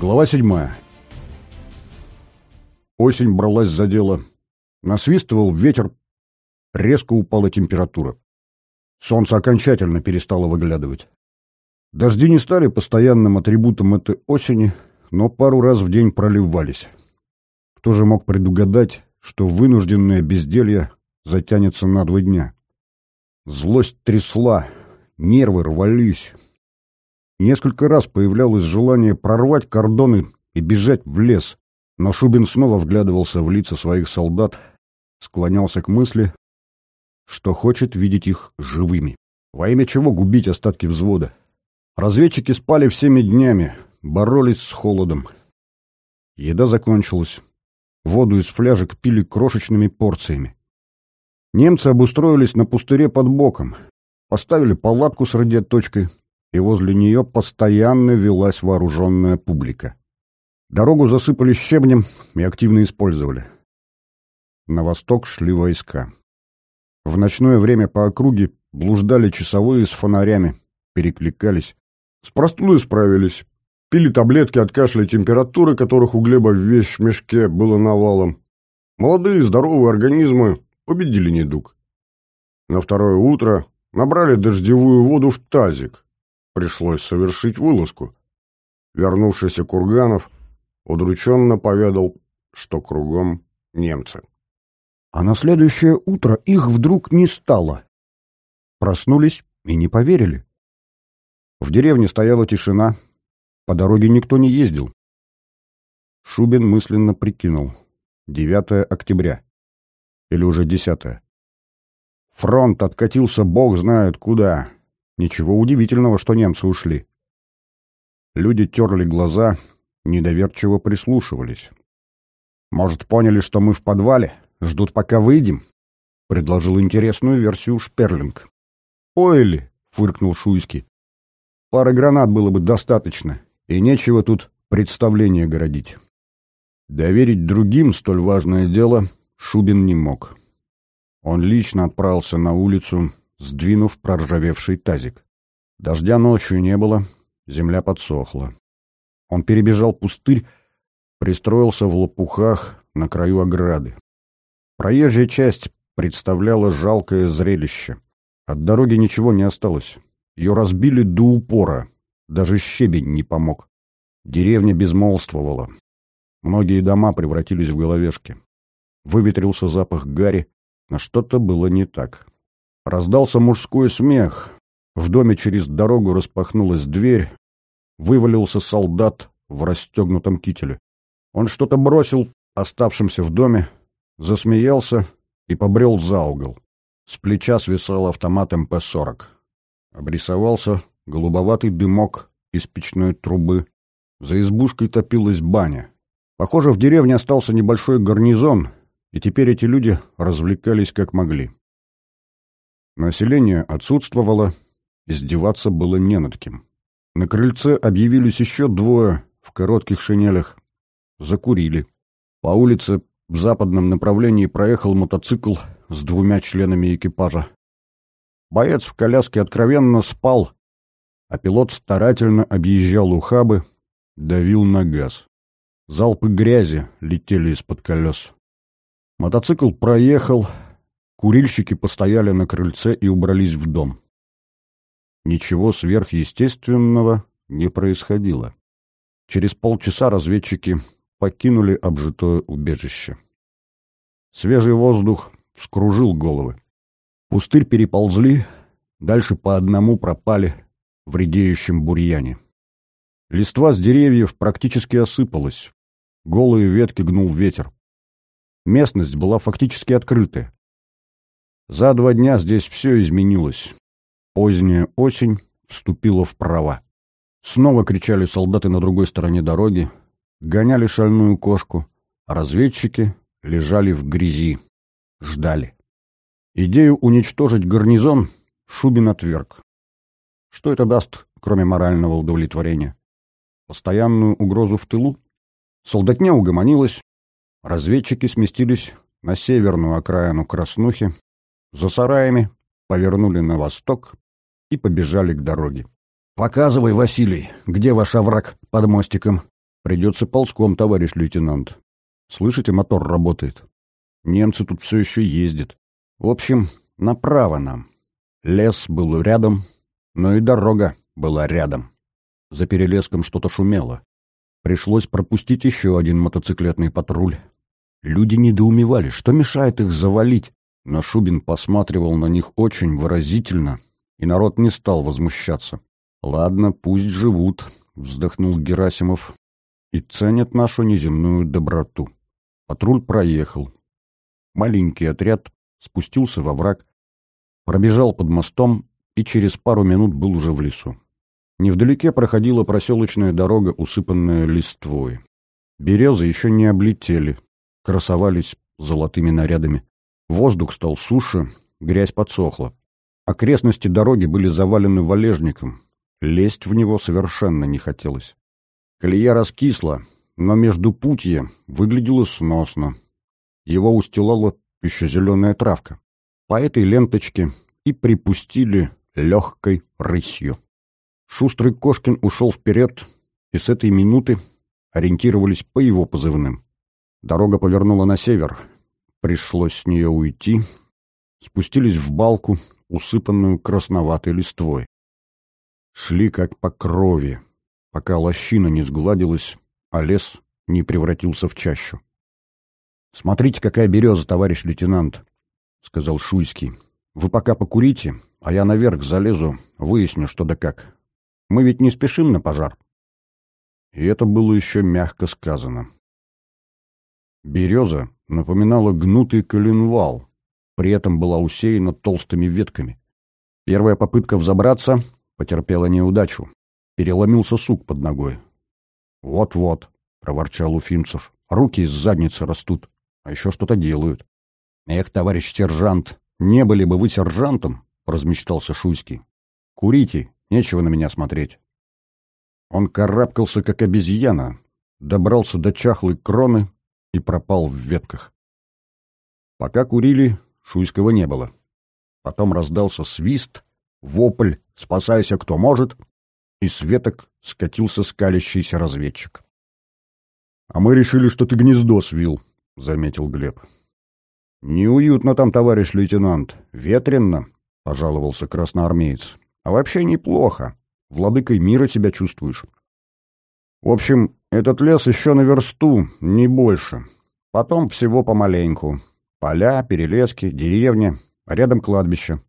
Глава седьмая. Осень бралась за дело. Насвистывал ветер, резко упала температура. Солнце окончательно перестало выглядывать. Дожди не стали постоянным атрибутом этой осени, но пару раз в день проливались. Кто же мог предугадать, что вынужденное безделье затянется на два дня? Злость трясла, нервы рвались. Несколько раз появлялось желание прорвать кордоны и бежать в лес, но Шубин снова вглядывался в лица своих солдат, склонялся к мысли, что хочет видеть их живыми. Во имя чего губить остатки взвода? Разведчики спали всеми днями, боролись с холодом. Еда закончилась. Воду из фляжек пили крошечными порциями. Немцы обустроились на пустыре под боком, поставили палатку с радиоточкой, и возле нее постоянно велась вооруженная публика. Дорогу засыпали щебнем и активно использовали. На восток шли войска. В ночное время по округе блуждали часовые с фонарями, перекликались. С простудой справились. Пили таблетки от кашля и температуры, которых у Глеба в вещь мешке было навалом. Молодые здоровые организмы победили недуг. На второе утро набрали дождевую воду в тазик, пришлось совершить вылазку. Вернувшийся Курганов удрученно поведал, что кругом немцы. А на следующее утро их вдруг не стало. Проснулись и не поверили. В деревне стояла тишина, по дороге никто не ездил. Шубин мысленно прикинул. 9 октября. Или уже 10. Фронт откатился бог знает куда. Ничего удивительного, что немцы ушли. Люди терли глаза, недоверчиво прислушивались. «Может, поняли, что мы в подвале? Ждут, пока выйдем?» — предложил интересную версию Шперлинг. «Ой фыркнул Шуйский. «Пары гранат было бы достаточно, и нечего тут представление городить». Доверить другим столь важное дело Шубин не мог. Он лично отправился на улицу, сдвинув проржавевший тазик. Дождя ночью не было, земля подсохла. Он перебежал пустырь, пристроился в лопухах на краю ограды. Проезжая часть представляла жалкое зрелище. От дороги ничего не осталось. Ее разбили до упора. Даже щебень не помог. Деревня безмолвствовала. Многие дома превратились в головешки. Выветрился запах гари, но что-то было не так. Раздался мужской смех. В доме через дорогу распахнулась дверь. Вывалился солдат в расстегнутом кителе. Он что-то бросил оставшимся в доме, засмеялся и побрел за угол. С плеча свисал автомат МП-40. Обрисовался голубоватый дымок из печной трубы. За избушкой топилась баня. Похоже, в деревне остался небольшой гарнизон, и теперь эти люди развлекались как могли. Население отсутствовало, издеваться было не над кем. На крыльце объявились еще двое в коротких шинелях. Закурили. По улице в западном направлении проехал мотоцикл с двумя членами экипажа. Боец в коляске откровенно спал, а пилот старательно объезжал ухабы, давил на газ. Залпы грязи летели из-под колес. Мотоцикл проехал, Курильщики постояли на крыльце и убрались в дом. Ничего сверхъестественного не происходило. Через полчаса разведчики покинули обжитое убежище. Свежий воздух вскружил головы. Пустырь переползли, дальше по одному пропали в редеющем бурьяне. Листва с деревьев практически осыпалась. Голые ветки гнул ветер. Местность была фактически открытая. За два дня здесь все изменилось. Поздняя осень вступила в права. Снова кричали солдаты на другой стороне дороги, гоняли шальную кошку, разведчики лежали в грязи, ждали. Идею уничтожить гарнизон Шубин отверг. Что это даст, кроме морального удовлетворения? Постоянную угрозу в тылу? Солдатня угомонилась, разведчики сместились на северную окраину Краснухи, за сараями, повернули на восток и побежали к дороге. «Показывай, Василий, где ваш овраг под мостиком?» — Придется ползком, товарищ лейтенант. Слышите, мотор работает. Немцы тут все еще ездят. В общем, направо нам. Лес был рядом, но и дорога была рядом. За перелеском что-то шумело. Пришлось пропустить еще один мотоциклетный патруль. Люди недоумевали, что мешает их завалить, но Шубин посматривал на них очень выразительно, и народ не стал возмущаться. «Ладно, пусть живут», — вздохнул Герасимов, — «и ценят нашу неземную доброту». Патруль проехал. Маленький отряд спустился во враг, пробежал под мостом и через пару минут был уже в лесу. Невдалеке проходила проселочная дорога, усыпанная листвой. Березы еще не облетели, красовались золотыми нарядами. Воздух стал суше, грязь подсохла. Окрестности дороги были завалены валежником. Лезть в него совершенно не хотелось. Колея раскисла, но между путье выглядело сносно. Его устилала еще зеленая травка. По этой ленточке и припустили легкой рысью. Шустрый Кошкин ушел вперед, и с этой минуты ориентировались по его позывным. Дорога повернула на север. Пришлось с нее уйти. Спустились в балку, усыпанную красноватой листвой. Шли как по крови, пока лощина не сгладилась, а лес не превратился в чащу. — Смотрите, какая береза, товарищ лейтенант, — сказал Шуйский. — Вы пока покурите, а я наверх залезу, выясню, что да как. Мы ведь не спешим на пожар. И это было еще мягко сказано. Береза напоминала гнутый коленвал, при этом была усеяна толстыми ветками. Первая попытка взобраться потерпела неудачу. Переломился сук под ногой. «Вот-вот», — проворчал Уфимцев, — «руки из задницы растут, а еще что-то делают». «Эх, товарищ сержант, не были бы вы сержантом», — размечтался Шуйский. «Курите, Нечего на меня смотреть. Он карабкался, как обезьяна, добрался до чахлой кроны и пропал в ветках. Пока курили, Шуйского не было. Потом раздался свист, вопль «Спасайся, кто может!» и с веток скатился скалящийся разведчик. — А мы решили, что ты гнездо свил, — заметил Глеб. — Неуютно там, товарищ лейтенант, ветренно, — пожаловался красноармеец. А вообще неплохо. Владыкой мира себя чувствуешь. В общем, этот лес еще на версту, не больше. Потом всего помаленьку. Поля, перелески, деревня, а рядом кладбище.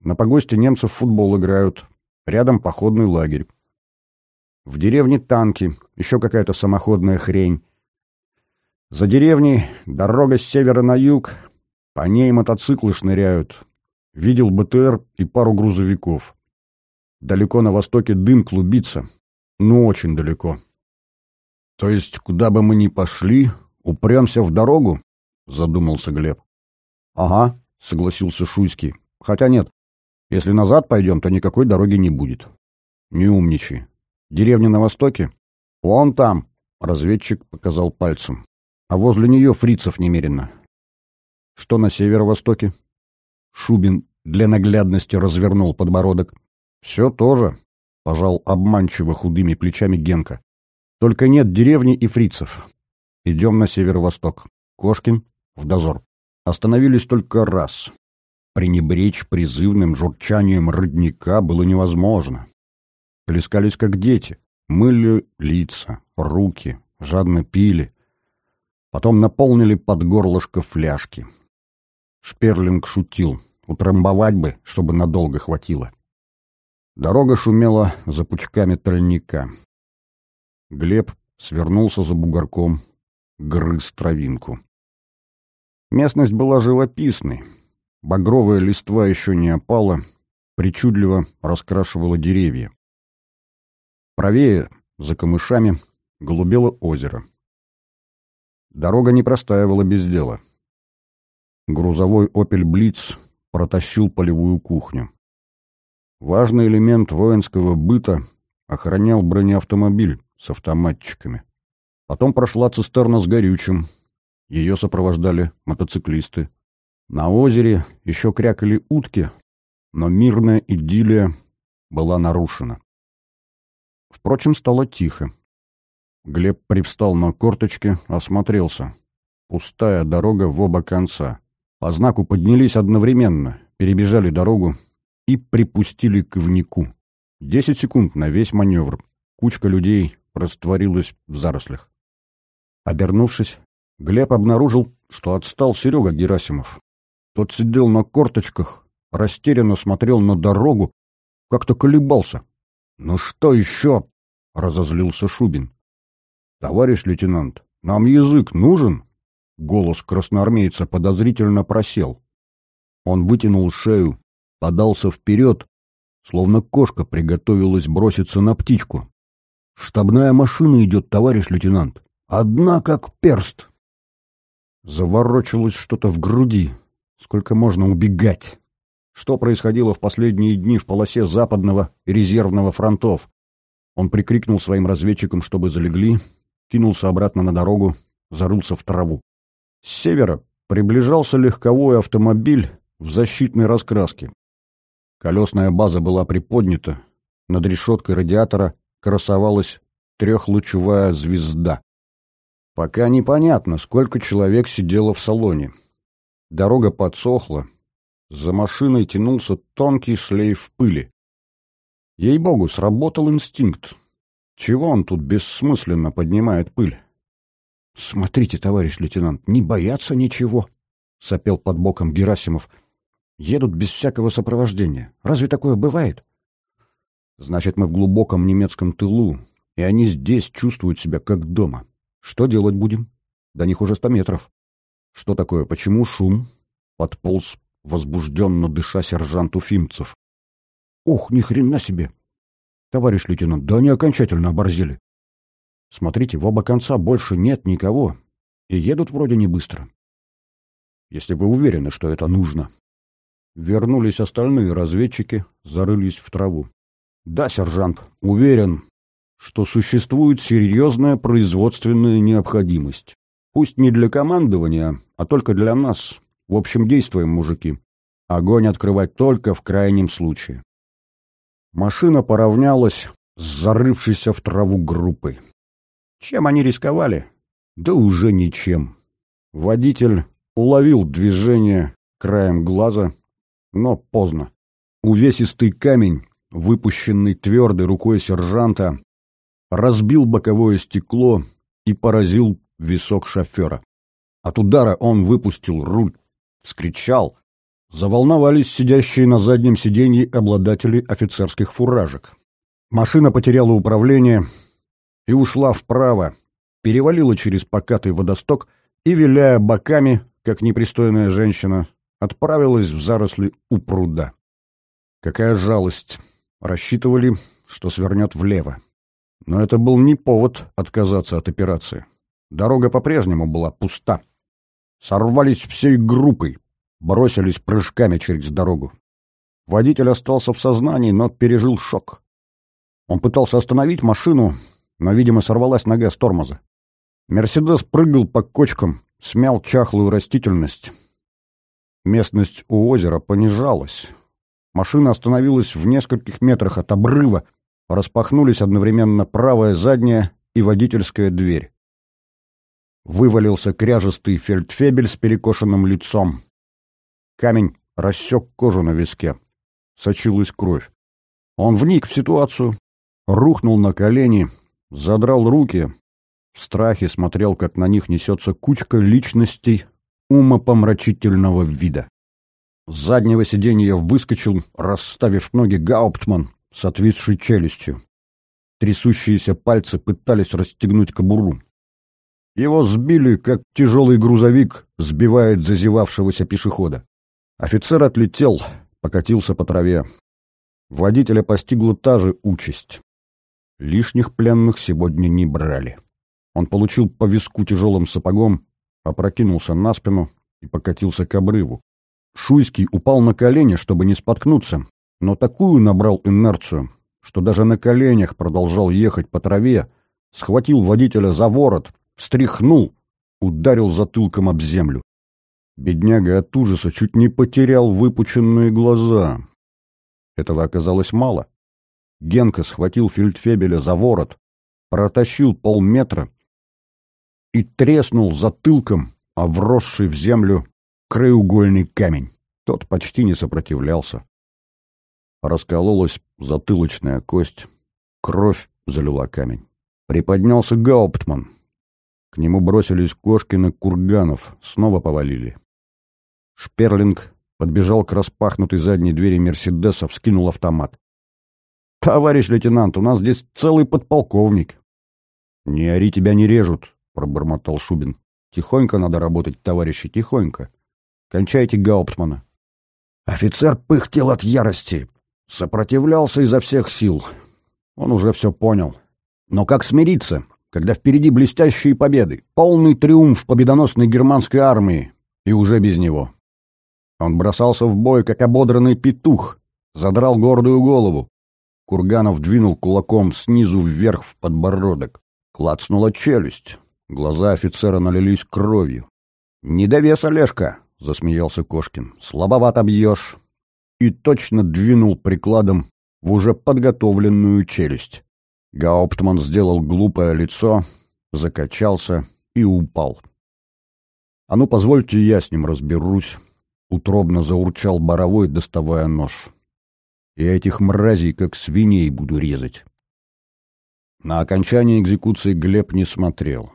На погосте немцев футбол играют. Рядом походный лагерь. В деревне танки, еще какая-то самоходная хрень. За деревней дорога с севера на юг. По ней мотоциклы шныряют. Видел БТР и пару грузовиков. Далеко на востоке дым клубится. Ну, очень далеко. То есть, куда бы мы ни пошли, упремся в дорогу? Задумался Глеб. Ага, согласился Шуйский. Хотя нет, если назад пойдем, то никакой дороги не будет. Не умничай. Деревня на востоке? Вон там, разведчик показал пальцем. А возле нее фрицев немерено. Что на северо-востоке? Шубин для наглядности развернул подбородок. «Все тоже», — пожал обманчиво худыми плечами Генка. «Только нет деревни и фрицев. Идем на северо-восток. Кошкин в дозор. Остановились только раз. Пренебречь призывным журчанием родника было невозможно. Плескались как дети, мыли лица, руки, жадно пили. Потом наполнили под горлышко фляжки. Шперлинг шутил. Утрамбовать бы, чтобы надолго хватило. Дорога шумела за пучками трольника. Глеб свернулся за бугорком, грыз травинку. Местность была живописной. Багровая листва еще не опала, причудливо раскрашивала деревья. Правее, за камышами, голубело озеро. Дорога не простаивала без дела. Грузовой «Опель Блиц» протащил полевую кухню. Важный элемент воинского быта охранял бронеавтомобиль с автоматчиками. Потом прошла цистерна с горючим. Ее сопровождали мотоциклисты. На озере еще крякали утки, но мирная идиллия была нарушена. Впрочем, стало тихо. Глеб привстал на корточки, осмотрелся. Пустая дорога в оба конца. По знаку поднялись одновременно, перебежали дорогу и припустили к внику. Десять секунд на весь маневр. Кучка людей растворилась в зарослях. Обернувшись, Глеб обнаружил, что отстал Серега Герасимов. Тот сидел на корточках, растерянно смотрел на дорогу, как-то колебался. «Ну что еще?» — разозлился Шубин. «Товарищ лейтенант, нам язык нужен?» Голос красноармейца подозрительно просел. Он вытянул шею, подался вперед, словно кошка приготовилась броситься на птичку. «Штабная машина идет, товарищ лейтенант. Одна как перст!» Заворочилось что-то в груди. Сколько можно убегать? Что происходило в последние дни в полосе западного и резервного фронтов? Он прикрикнул своим разведчикам, чтобы залегли, кинулся обратно на дорогу, зарылся в траву. С севера приближался легковой автомобиль в защитной раскраске. Колесная база была приподнята, над решеткой радиатора красовалась трехлучевая звезда. Пока непонятно, сколько человек сидело в салоне. Дорога подсохла, за машиной тянулся тонкий шлейф пыли. Ей-богу, сработал инстинкт. Чего он тут бессмысленно поднимает пыль? — Смотрите, товарищ лейтенант, не боятся ничего, — сопел под боком Герасимов. — Едут без всякого сопровождения. Разве такое бывает? — Значит, мы в глубоком немецком тылу, и они здесь чувствуют себя как дома. Что делать будем? До них уже сто метров. Что такое? Почему шум? Подполз, возбужденно дыша сержант Уфимцев. Ух, ни хрена себе! Товарищ лейтенант, да они окончательно оборзели. Смотрите, в оба конца больше нет никого, и едут вроде не быстро. Если вы уверены, что это нужно. Вернулись остальные разведчики, зарылись в траву. Да, сержант, уверен, что существует серьезная производственная необходимость. Пусть не для командования, а только для нас. В общем, действуем, мужики. Огонь открывать только в крайнем случае. Машина поравнялась с зарывшейся в траву группой. Чем они рисковали? Да уже ничем. Водитель уловил движение краем глаза, но поздно. Увесистый камень, выпущенный твердой рукой сержанта, разбил боковое стекло и поразил висок шофера. От удара он выпустил руль, скричал, Заволновались сидящие на заднем сиденье обладатели офицерских фуражек. Машина потеряла управление и ушла вправо, перевалила через покатый водосток и, виляя боками, как непристойная женщина, отправилась в заросли у пруда. Какая жалость! Рассчитывали, что свернет влево. Но это был не повод отказаться от операции. Дорога по-прежнему была пуста. Сорвались всей группой, бросились прыжками через дорогу. Водитель остался в сознании, но пережил шок. Он пытался остановить машину, но, видимо, сорвалась нога с тормоза. Мерседес прыгал по кочкам, смял чахлую растительность. Местность у озера понижалась. Машина остановилась в нескольких метрах от обрыва, распахнулись одновременно правая задняя и водительская дверь. Вывалился кряжестый фельдфебель с перекошенным лицом. Камень рассек кожу на виске. Сочилась кровь. Он вник в ситуацию, рухнул на колени, задрал руки, в страхе смотрел, как на них несется кучка личностей умопомрачительного вида. С заднего сиденья выскочил, расставив ноги Гауптман с отвисшей челюстью. Трясущиеся пальцы пытались расстегнуть кобуру. Его сбили, как тяжелый грузовик сбивает зазевавшегося пешехода. Офицер отлетел, покатился по траве. Водителя постигла та же участь. Лишних пленных сегодня не брали. Он получил по виску тяжелым сапогом, опрокинулся на спину и покатился к обрыву. Шуйский упал на колени, чтобы не споткнуться, но такую набрал инерцию, что даже на коленях продолжал ехать по траве, схватил водителя за ворот, встряхнул, ударил затылком об землю. Бедняга от ужаса чуть не потерял выпученные глаза. Этого оказалось мало. Генка схватил фельдфебеля за ворот, протащил полметра и треснул затылком, а вросший в землю краеугольный камень. Тот почти не сопротивлялся. Раскололась затылочная кость, кровь залила камень. Приподнялся Гауптман. К нему бросились Кошкин Курганов, снова повалили. Шперлинг подбежал к распахнутой задней двери Мерседеса, вскинул автомат. «Товарищ лейтенант, у нас здесь целый подполковник». «Не ори, тебя не режут», — пробормотал Шубин. «Тихонько надо работать, товарищи, тихонько. Кончайте Гауптмана». Офицер пыхтел от ярости, сопротивлялся изо всех сил. Он уже все понял. Но как смириться, когда впереди блестящие победы, полный триумф победоносной германской армии, и уже без него? Он бросался в бой, как ободранный петух, задрал гордую голову. Курганов двинул кулаком снизу вверх в подбородок. Клацнула челюсть. Глаза офицера налились кровью. «Не довес, Олежка!» — засмеялся Кошкин. «Слабовато бьешь!» И точно двинул прикладом в уже подготовленную челюсть. Гауптман сделал глупое лицо, закачался и упал. «А ну, позвольте, я с ним разберусь», — утробно заурчал Боровой, доставая нож. «Я этих мразей, как свиней, буду резать». На окончание экзекуции Глеб не смотрел.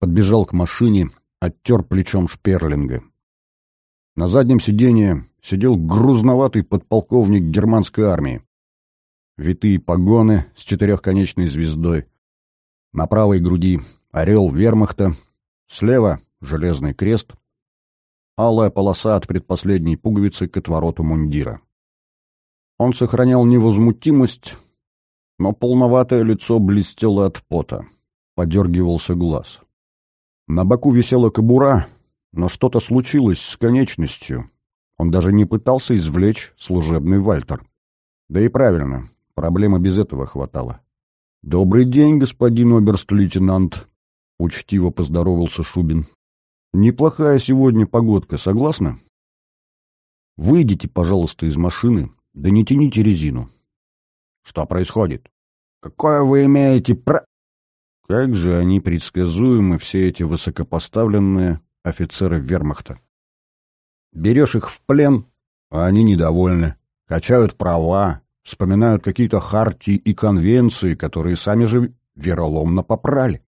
Подбежал к машине, оттер плечом шперлинга. На заднем сиденье сидел грузноватый подполковник германской армии. Витые погоны с четырехконечной звездой. На правой груди орел вермахта, слева — железный крест, алая полоса от предпоследней пуговицы к отвороту мундира. Он сохранял невозмутимость, но полноватое лицо блестело от пота, подергивался глаз. На боку висела кобура, но что-то случилось с конечностью. Он даже не пытался извлечь служебный вальтер. Да и правильно, проблемы без этого хватало. «Добрый день, господин оберст-лейтенант», — учтиво поздоровался Шубин. «Неплохая сегодня погодка, согласна?» «Выйдите, пожалуйста, из машины, да не тяните резину». «Что происходит?» «Какое вы имеете про...» Как же они предсказуемы, все эти высокопоставленные офицеры вермахта. Берешь их в плен, а они недовольны, качают права, вспоминают какие-то хартии и конвенции, которые сами же вероломно попрали.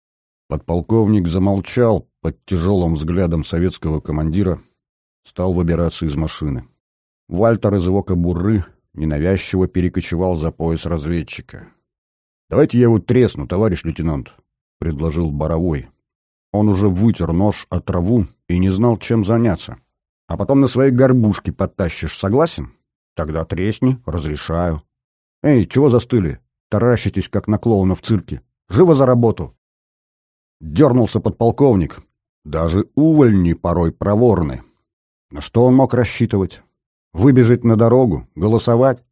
Подполковник замолчал под тяжелым взглядом советского командира, стал выбираться из машины. Вальтер из его кобуры ненавязчиво перекочевал за пояс разведчика. «Давайте я его тресну, товарищ лейтенант», — предложил Боровой. Он уже вытер нож от траву и не знал, чем заняться. «А потом на своей горбушке подтащишь, согласен?» «Тогда тресни, разрешаю». «Эй, чего застыли? Таращитесь, как на клоуна в цирке. Живо за работу!» Дернулся подполковник. Даже увольни порой проворны. На что он мог рассчитывать? Выбежать на дорогу? Голосовать?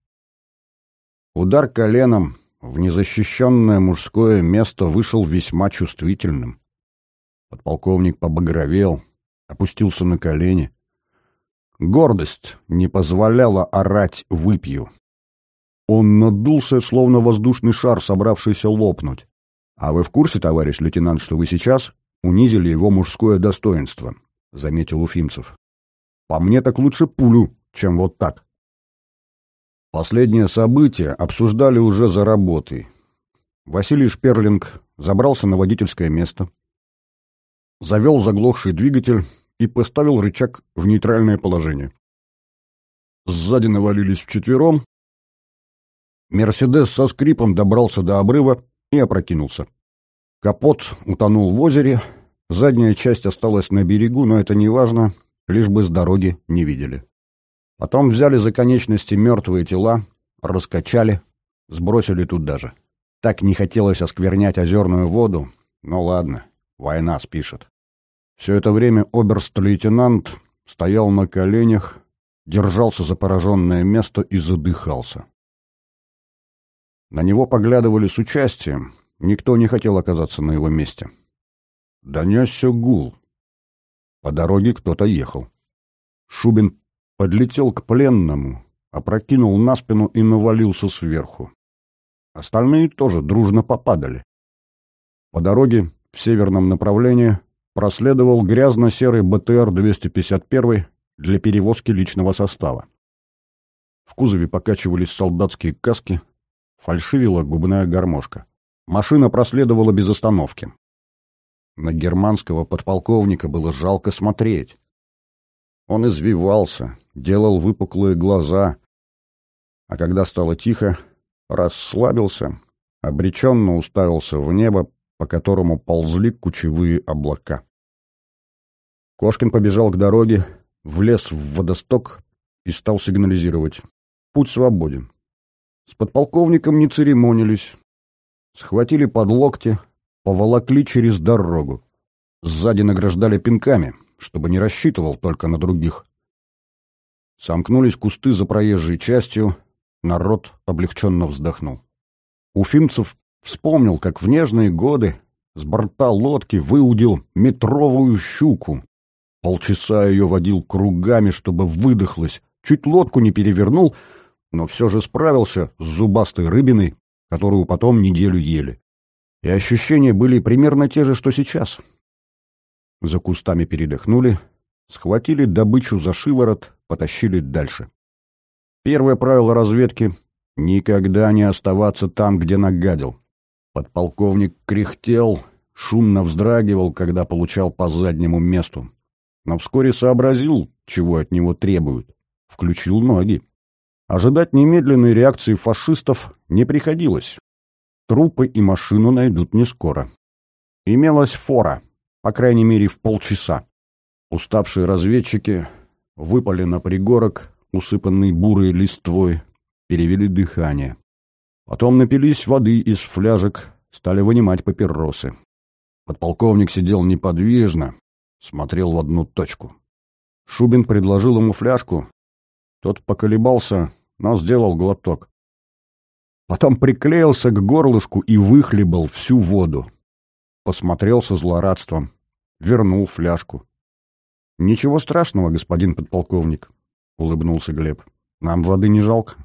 Удар коленом в незащищенное мужское место вышел весьма чувствительным. Подполковник побагровел, опустился на колени. Гордость не позволяла орать «выпью». Он надулся, словно воздушный шар, собравшийся лопнуть. «А вы в курсе, товарищ лейтенант, что вы сейчас унизили его мужское достоинство?» — заметил Уфимцев. «По мне так лучше пулю, чем вот так». Последнее событие обсуждали уже за работой. Василий Шперлинг забрался на водительское место, завел заглохший двигатель и поставил рычаг в нейтральное положение. Сзади навалились вчетвером. Мерседес со скрипом добрался до обрыва и опрокинулся. Капот утонул в озере, задняя часть осталась на берегу, но это не важно, лишь бы с дороги не видели. Потом взяли за конечности мертвые тела, раскачали, сбросили туда же. Так не хотелось осквернять озерную воду, но ладно, война спишет. Все это время оберст-лейтенант стоял на коленях, держался за пораженное место и задыхался. На него поглядывали с участием, никто не хотел оказаться на его месте. Донесся гул. По дороге кто-то ехал. Шубин подлетел к пленному, опрокинул на спину и навалился сверху. Остальные тоже дружно попадали. По дороге в северном направлении проследовал грязно-серый БТР-251 для перевозки личного состава. В кузове покачивались солдатские каски, фальшивила губная гармошка. Машина проследовала без остановки. На германского подполковника было жалко смотреть. Он извивался, делал выпуклые глаза, а когда стало тихо, расслабился, обреченно уставился в небо, по которому ползли кучевые облака. Кошкин побежал к дороге, влез в водосток и стал сигнализировать. Путь свободен. С подполковником не церемонились. Схватили под локти, поволокли через дорогу. Сзади награждали пинками, чтобы не рассчитывал только на других. Сомкнулись кусты за проезжей частью, народ облегченно вздохнул. Уфимцев вспомнил, как в нежные годы с борта лодки выудил метровую щуку. Полчаса ее водил кругами, чтобы выдохлась, чуть лодку не перевернул, но все же справился с зубастой рыбиной, которую потом неделю ели. И ощущения были примерно те же, что сейчас. За кустами передохнули, схватили добычу за шиворот, потащили дальше. Первое правило разведки — никогда не оставаться там, где нагадил. Подполковник кряхтел, шумно вздрагивал, когда получал по заднему месту. Но вскоре сообразил, чего от него требуют. Включил ноги. Ожидать немедленной реакции фашистов не приходилось. Трупы и машину найдут не скоро. Имелась фора, по крайней мере, в полчаса. Уставшие разведчики выпали на пригорок, усыпанный бурой листвой, перевели дыхание. Потом напились воды из фляжек, стали вынимать папиросы. Подполковник сидел неподвижно, смотрел в одну точку. Шубин предложил ему фляжку. Тот поколебался, но сделал глоток. Потом приклеился к горлышку и выхлебал всю воду. Посмотрел со злорадством. Вернул фляжку. «Ничего страшного, господин подполковник», — улыбнулся Глеб. «Нам воды не жалко».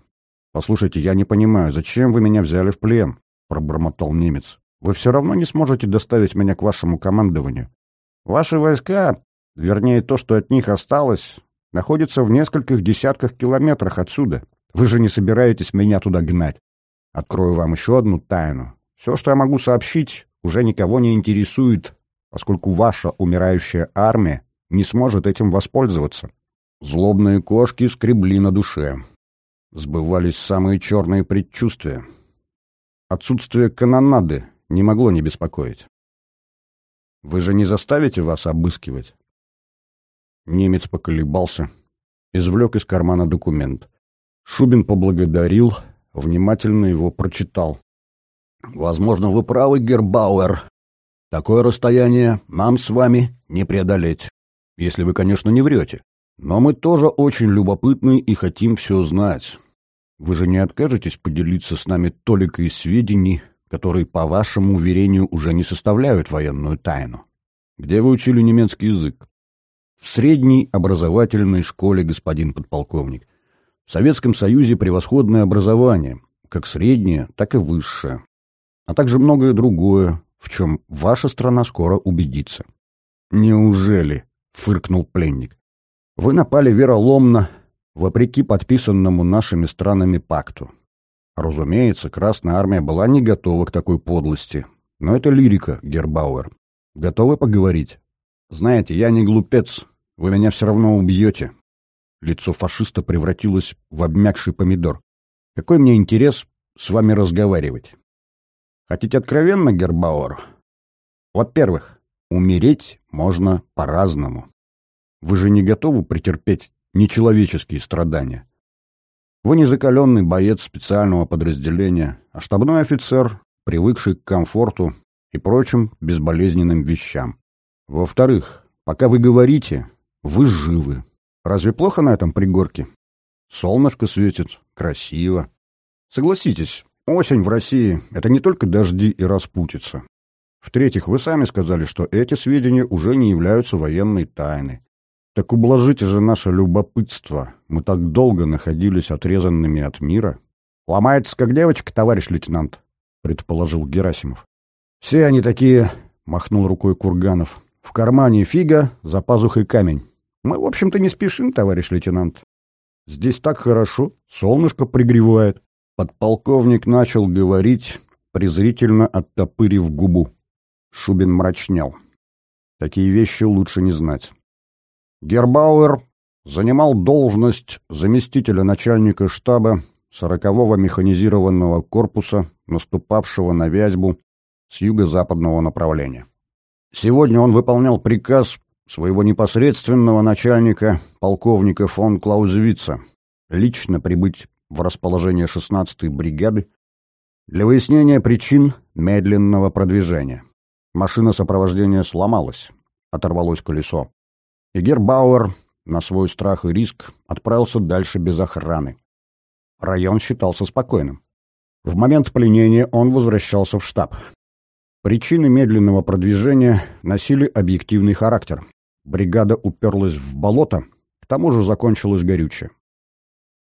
«Послушайте, я не понимаю, зачем вы меня взяли в плен?» — пробормотал немец. «Вы все равно не сможете доставить меня к вашему командованию. Ваши войска, вернее, то, что от них осталось, находятся в нескольких десятках километрах отсюда. Вы же не собираетесь меня туда гнать. Открою вам еще одну тайну. Все, что я могу сообщить, уже никого не интересует, поскольку ваша умирающая армия не сможет этим воспользоваться. Злобные кошки скребли на душе. Сбывались самые черные предчувствия. Отсутствие канонады не могло не беспокоить. Вы же не заставите вас обыскивать? Немец поколебался, извлек из кармана документ. Шубин поблагодарил, внимательно его прочитал. «Возможно, вы правы, Гербауэр. Такое расстояние нам с вами не преодолеть. Если вы, конечно, не врете. Но мы тоже очень любопытны и хотим все знать. Вы же не откажетесь поделиться с нами толикой сведений, которые, по вашему уверению, уже не составляют военную тайну? Где вы учили немецкий язык? В средней образовательной школе, господин подполковник. В Советском Союзе превосходное образование, как среднее, так и высшее. А также многое другое, в чем ваша страна скоро убедится. «Неужели?» — фыркнул пленник. «Вы напали вероломно, вопреки подписанному нашими странами пакту. Разумеется, Красная Армия была не готова к такой подлости. Но это лирика, Гербауэр. Готовы поговорить? Знаете, я не глупец. Вы меня все равно убьете. Лицо фашиста превратилось в обмякший помидор. Какой мне интерес с вами разговаривать? Хотите откровенно, Гербауэр? Во-первых, умереть можно по-разному. Вы же не готовы претерпеть нечеловеческие страдания. Вы не закаленный боец специального подразделения, а штабной офицер, привыкший к комфорту и прочим безболезненным вещам. Во-вторых, пока вы говорите, вы живы. Разве плохо на этом пригорке? Солнышко светит, красиво. Согласитесь, осень в России — это не только дожди и распутица. В-третьих, вы сами сказали, что эти сведения уже не являются военной тайной. Так ублажите же наше любопытство. Мы так долго находились отрезанными от мира. Ломается как девочка, товарищ лейтенант, предположил Герасимов. «Все они такие», — махнул рукой Курганов. «В кармане фига, за пазухой камень. Мы, в общем-то, не спешим, товарищ лейтенант. Здесь так хорошо, солнышко пригревает». Подполковник начал говорить, презрительно оттопырив губу. Шубин мрачнел. Такие вещи лучше не знать. Гербауэр занимал должность заместителя начальника штаба сорокового механизированного корпуса, наступавшего на Вязьбу с юго-западного направления. Сегодня он выполнял приказ своего непосредственного начальника, полковника фон Клаузевица, лично прибыть в расположение 16-й бригады для выяснения причин медленного продвижения. Машина сопровождения сломалась, оторвалось колесо. И Гербауэр на свой страх и риск отправился дальше без охраны. Район считался спокойным. В момент пленения он возвращался в штаб. Причины медленного продвижения носили объективный характер. Бригада уперлась в болото, к тому же закончилось горючее.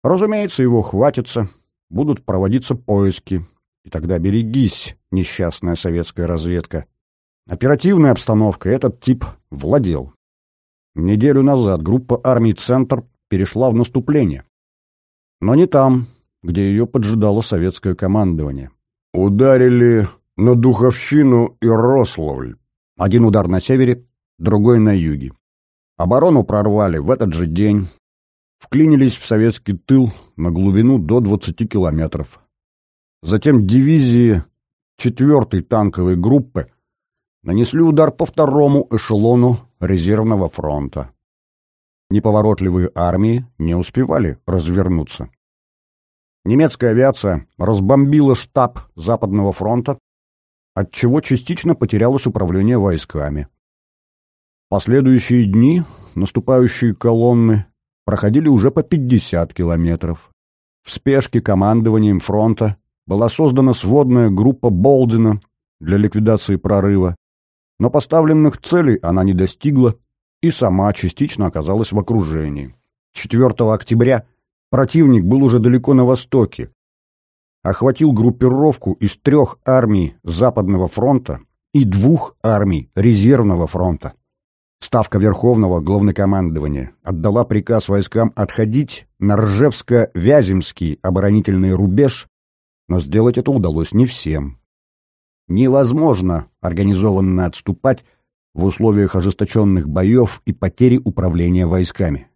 Разумеется, его хватится, будут проводиться поиски, и тогда берегись, несчастная советская разведка. Оперативной обстановкой этот тип владел. Неделю назад группа армий «Центр» перешла в наступление. Но не там, где ее поджидало советское командование. Ударили на Духовщину и Рославль. Один удар на севере, другой на юге. Оборону прорвали в этот же день, вклинились в советский тыл на глубину до 20 километров. Затем дивизии 4-й танковой группы нанесли удар по второму эшелону резервного фронта. Неповоротливые армии не успевали развернуться. Немецкая авиация разбомбила штаб Западного фронта, отчего частично потерялось управление войсками. Последующие дни наступающие колонны проходили уже по 50 километров. В спешке командованием фронта была создана сводная группа Болдина для ликвидации прорыва, но поставленных целей она не достигла и сама частично оказалась в окружении. 4 октября противник был уже далеко на востоке, охватил группировку из трех армий Западного фронта и двух армий Резервного фронта. Ставка Верховного Главнокомандования отдала приказ войскам отходить на Ржевско-Вяземский оборонительный рубеж, но сделать это удалось не всем. Невозможно организованно отступать в условиях ожесточенных боев и потери управления войсками.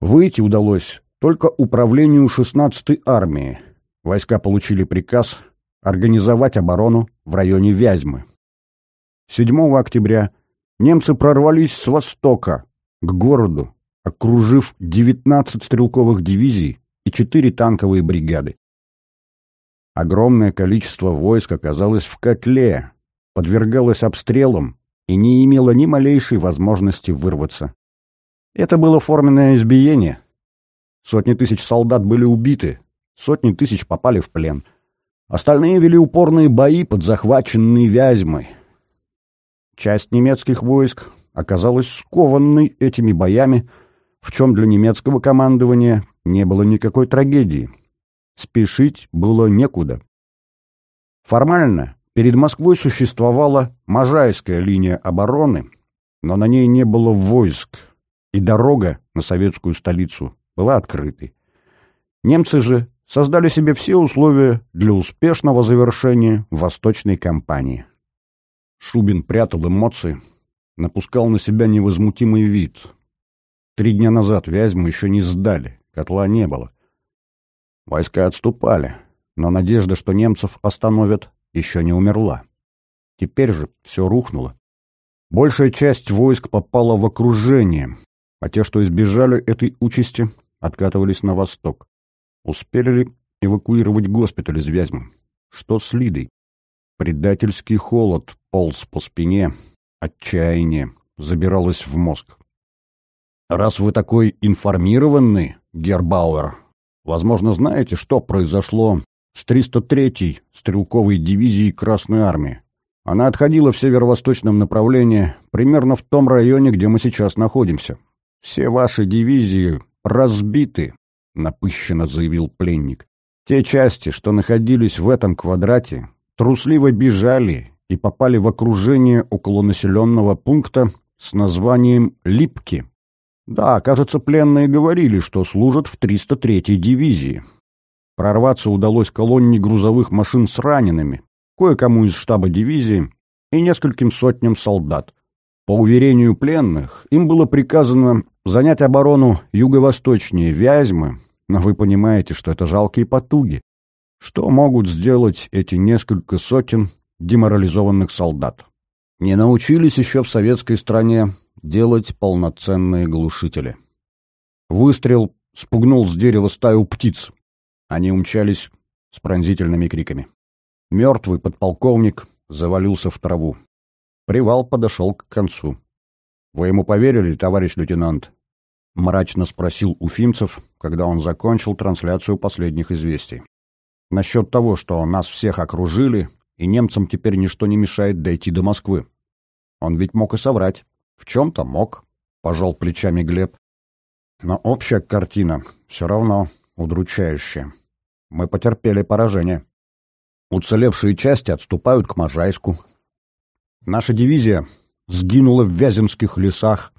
Выйти удалось только управлению 16-й армии. Войска получили приказ организовать оборону в районе Вязьмы. 7 октября немцы прорвались с востока к городу, окружив 19 стрелковых дивизий и 4 танковые бригады. Огромное количество войск оказалось в котле, подвергалось обстрелам и не имело ни малейшей возможности вырваться. Это было форменное избиение. Сотни тысяч солдат были убиты, сотни тысяч попали в плен. Остальные вели упорные бои под захваченной Вязьмой. Часть немецких войск оказалась скованной этими боями, в чем для немецкого командования не было никакой трагедии. Спешить было некуда. Формально перед Москвой существовала Можайская линия обороны, но на ней не было войск, и дорога на советскую столицу была открытой. Немцы же создали себе все условия для успешного завершения восточной кампании. Шубин прятал эмоции, напускал на себя невозмутимый вид. Три дня назад Вязьму еще не сдали, котла не было. Войска отступали, но надежда, что немцев остановят, еще не умерла. Теперь же все рухнуло. Большая часть войск попала в окружение, а те, что избежали этой участи, откатывались на восток. Успели ли эвакуировать госпиталь из Вязьмы? Что с Лидой? Предательский холод полз по спине, отчаяние забиралось в мозг. «Раз вы такой информированный, Гербауэр, Возможно, знаете, что произошло с 303-й стрелковой дивизией Красной Армии. Она отходила в северо-восточном направлении, примерно в том районе, где мы сейчас находимся. Все ваши дивизии разбиты, напыщенно заявил пленник. Те части, что находились в этом квадрате, трусливо бежали и попали в окружение около населенного пункта с названием Липки. Да, кажется, пленные говорили, что служат в 303-й дивизии. Прорваться удалось колонне грузовых машин с ранеными, кое-кому из штаба дивизии и нескольким сотням солдат. По уверению пленных, им было приказано занять оборону юго-восточнее Вязьмы, но вы понимаете, что это жалкие потуги. Что могут сделать эти несколько сотен деморализованных солдат? Не научились еще в советской стране делать полноценные глушители. Выстрел спугнул с дерева стаю птиц. Они умчались с пронзительными криками. Мертвый подполковник завалился в траву. Привал подошел к концу. «Вы ему поверили, товарищ лейтенант?» — мрачно спросил Уфимцев, когда он закончил трансляцию последних известий. «Насчет того, что нас всех окружили, и немцам теперь ничто не мешает дойти до Москвы. Он ведь мог и соврать. В чем-то мог», — пожал плечами Глеб. «Но общая картина все равно удручающая. Мы потерпели поражение. Уцелевшие части отступают к Можайску. Наша дивизия сгинула в Вяземских лесах,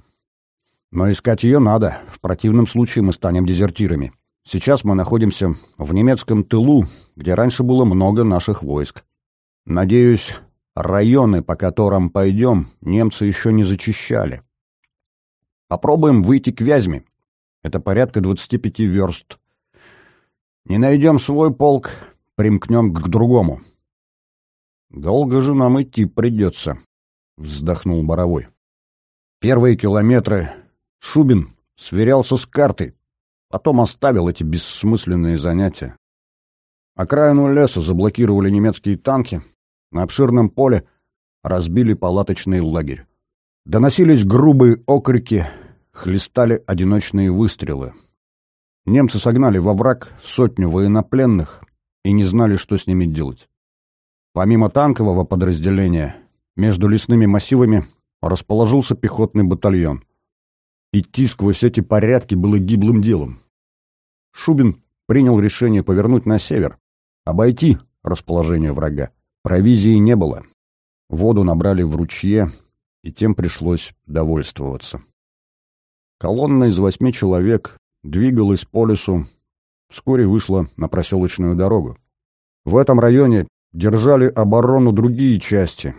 но искать ее надо, в противном случае мы станем дезертирами. Сейчас мы находимся в немецком тылу, где раньше было много наших войск. Надеюсь, районы, по которым пойдем, немцы еще не зачищали. Попробуем выйти к Вязьме. Это порядка 25 верст. Не найдем свой полк, примкнем к другому. Долго же нам идти придется, — вздохнул Боровой. Первые километры Шубин сверялся с картой, потом оставил эти бессмысленные занятия. Окраину леса заблокировали немецкие танки, на обширном поле разбили палаточный лагерь. Доносились грубые окрики, хлестали одиночные выстрелы. Немцы согнали во враг сотню военнопленных и не знали, что с ними делать. Помимо танкового подразделения, между лесными массивами расположился пехотный батальон. Идти сквозь эти порядки было гиблым делом. Шубин принял решение повернуть на север, обойти расположение врага. Провизии не было. Воду набрали в ручье, и тем пришлось довольствоваться. Колонна из восьми человек двигалась по лесу, вскоре вышла на проселочную дорогу. В этом районе держали оборону другие части.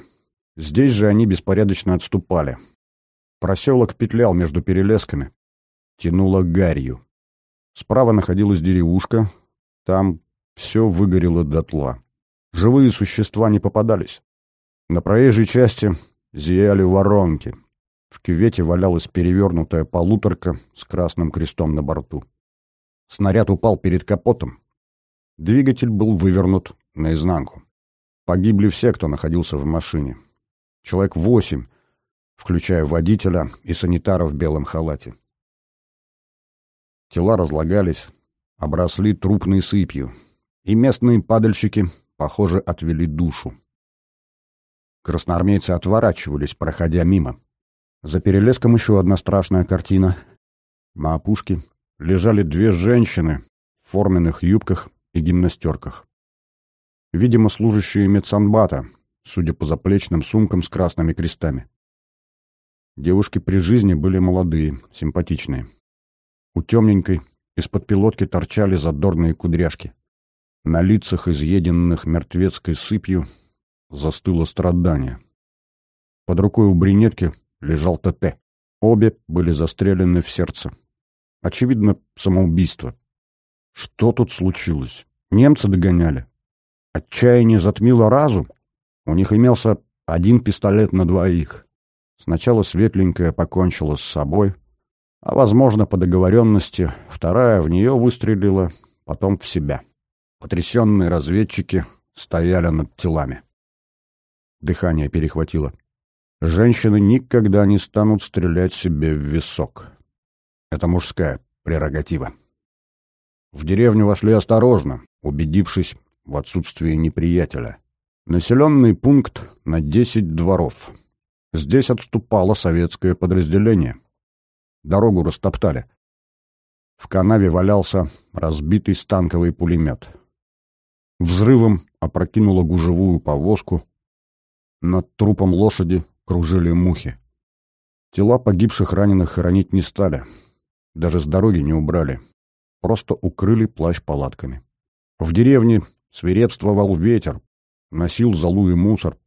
Здесь же они беспорядочно отступали. Проселок петлял между перелесками. Тянуло гарью. Справа находилась деревушка. Там все выгорело дотла. Живые существа не попадались. На проезжей части зияли воронки. В кювете валялась перевернутая полуторка с красным крестом на борту. Снаряд упал перед капотом. Двигатель был вывернут наизнанку. Погибли все, кто находился в машине. Человек восемь, включая водителя и санитара в белом халате. Тела разлагались, обросли трупной сыпью, и местные падальщики, похоже, отвели душу. Красноармейцы отворачивались, проходя мимо. За перелеском еще одна страшная картина. На опушке лежали две женщины в форменных юбках и гимнастерках. Видимо, служащие медсанбата, судя по заплечным сумкам с красными крестами. Девушки при жизни были молодые, симпатичные. У темненькой из-под пилотки торчали задорные кудряшки. На лицах, изъеденных мертвецкой сыпью, застыло страдание. Под рукой у бринетки лежал ТТ. Обе были застрелены в сердце. Очевидно, самоубийство. Что тут случилось? Немцы догоняли. Отчаяние затмило разум. У них имелся один пистолет на двоих. Сначала светленькая покончила с собой, а, возможно, по договоренности, вторая в нее выстрелила, потом в себя. Потрясенные разведчики стояли над телами. Дыхание перехватило. Женщины никогда не станут стрелять себе в висок. Это мужская прерогатива. В деревню вошли осторожно, убедившись в отсутствии неприятеля. Населенный пункт на десять дворов. Здесь отступало советское подразделение. Дорогу растоптали. В канаве валялся разбитый станковый пулемет. Взрывом опрокинуло гужевую повозку, Над трупом лошади кружили мухи. Тела погибших раненых хоронить не стали. Даже с дороги не убрали. Просто укрыли плащ палатками. В деревне свирепствовал ветер, носил золу и мусор,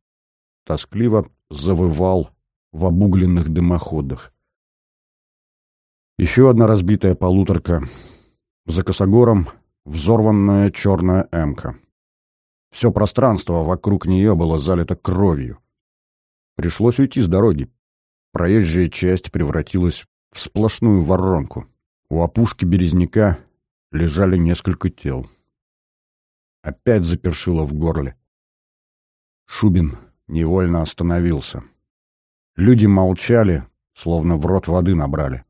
тоскливо завывал в обугленных дымоходах. Еще одна разбитая полуторка. За косогором взорванная черная эмка. Все пространство вокруг нее было залито кровью. Пришлось уйти с дороги. Проезжая часть превратилась в сплошную воронку. У опушки березняка лежали несколько тел. Опять запершило в горле. Шубин невольно остановился. Люди молчали, словно в рот воды набрали.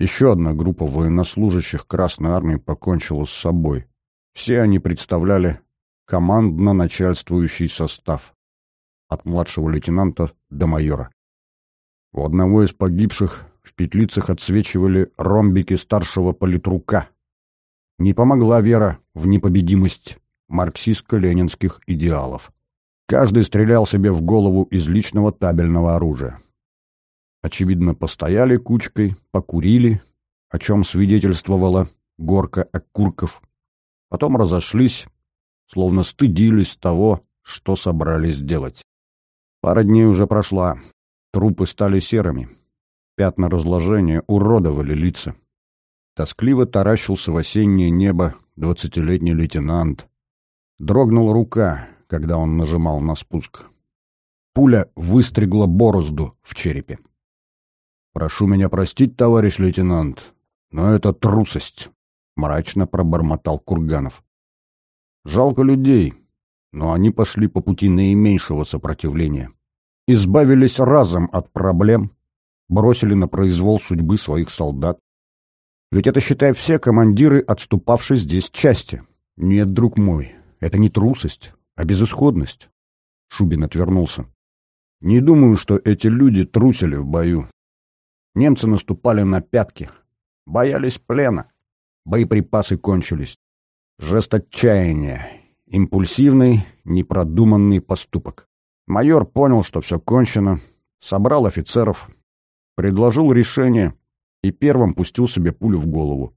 Еще одна группа военнослужащих Красной Армии покончила с собой. Все они представляли командно-начальствующий состав. От младшего лейтенанта до майора. У одного из погибших в петлицах отсвечивали ромбики старшего политрука. Не помогла вера в непобедимость марксистско-ленинских идеалов. Каждый стрелял себе в голову из личного табельного оружия. Очевидно, постояли кучкой, покурили, о чем свидетельствовала горка окурков. Потом разошлись, словно стыдились того, что собрались делать. Пара дней уже прошла. Трупы стали серыми. Пятна разложения уродовали лица. Тоскливо таращился в осеннее небо двадцатилетний лейтенант. Дрогнула рука, когда он нажимал на спуск. Пуля выстригла борозду в черепе. «Прошу меня простить, товарищ лейтенант, но это трусость», — мрачно пробормотал Курганов. «Жалко людей, но они пошли по пути наименьшего сопротивления. Избавились разом от проблем, бросили на произвол судьбы своих солдат. Ведь это, считай, все командиры, отступавшие здесь части. Нет, друг мой, это не трусость, а безысходность». Шубин отвернулся. «Не думаю, что эти люди трусили в бою. Немцы наступали на пятки. Боялись плена. Боеприпасы кончились. Жест отчаяния. Импульсивный, непродуманный поступок. Майор понял, что все кончено, собрал офицеров, предложил решение и первым пустил себе пулю в голову.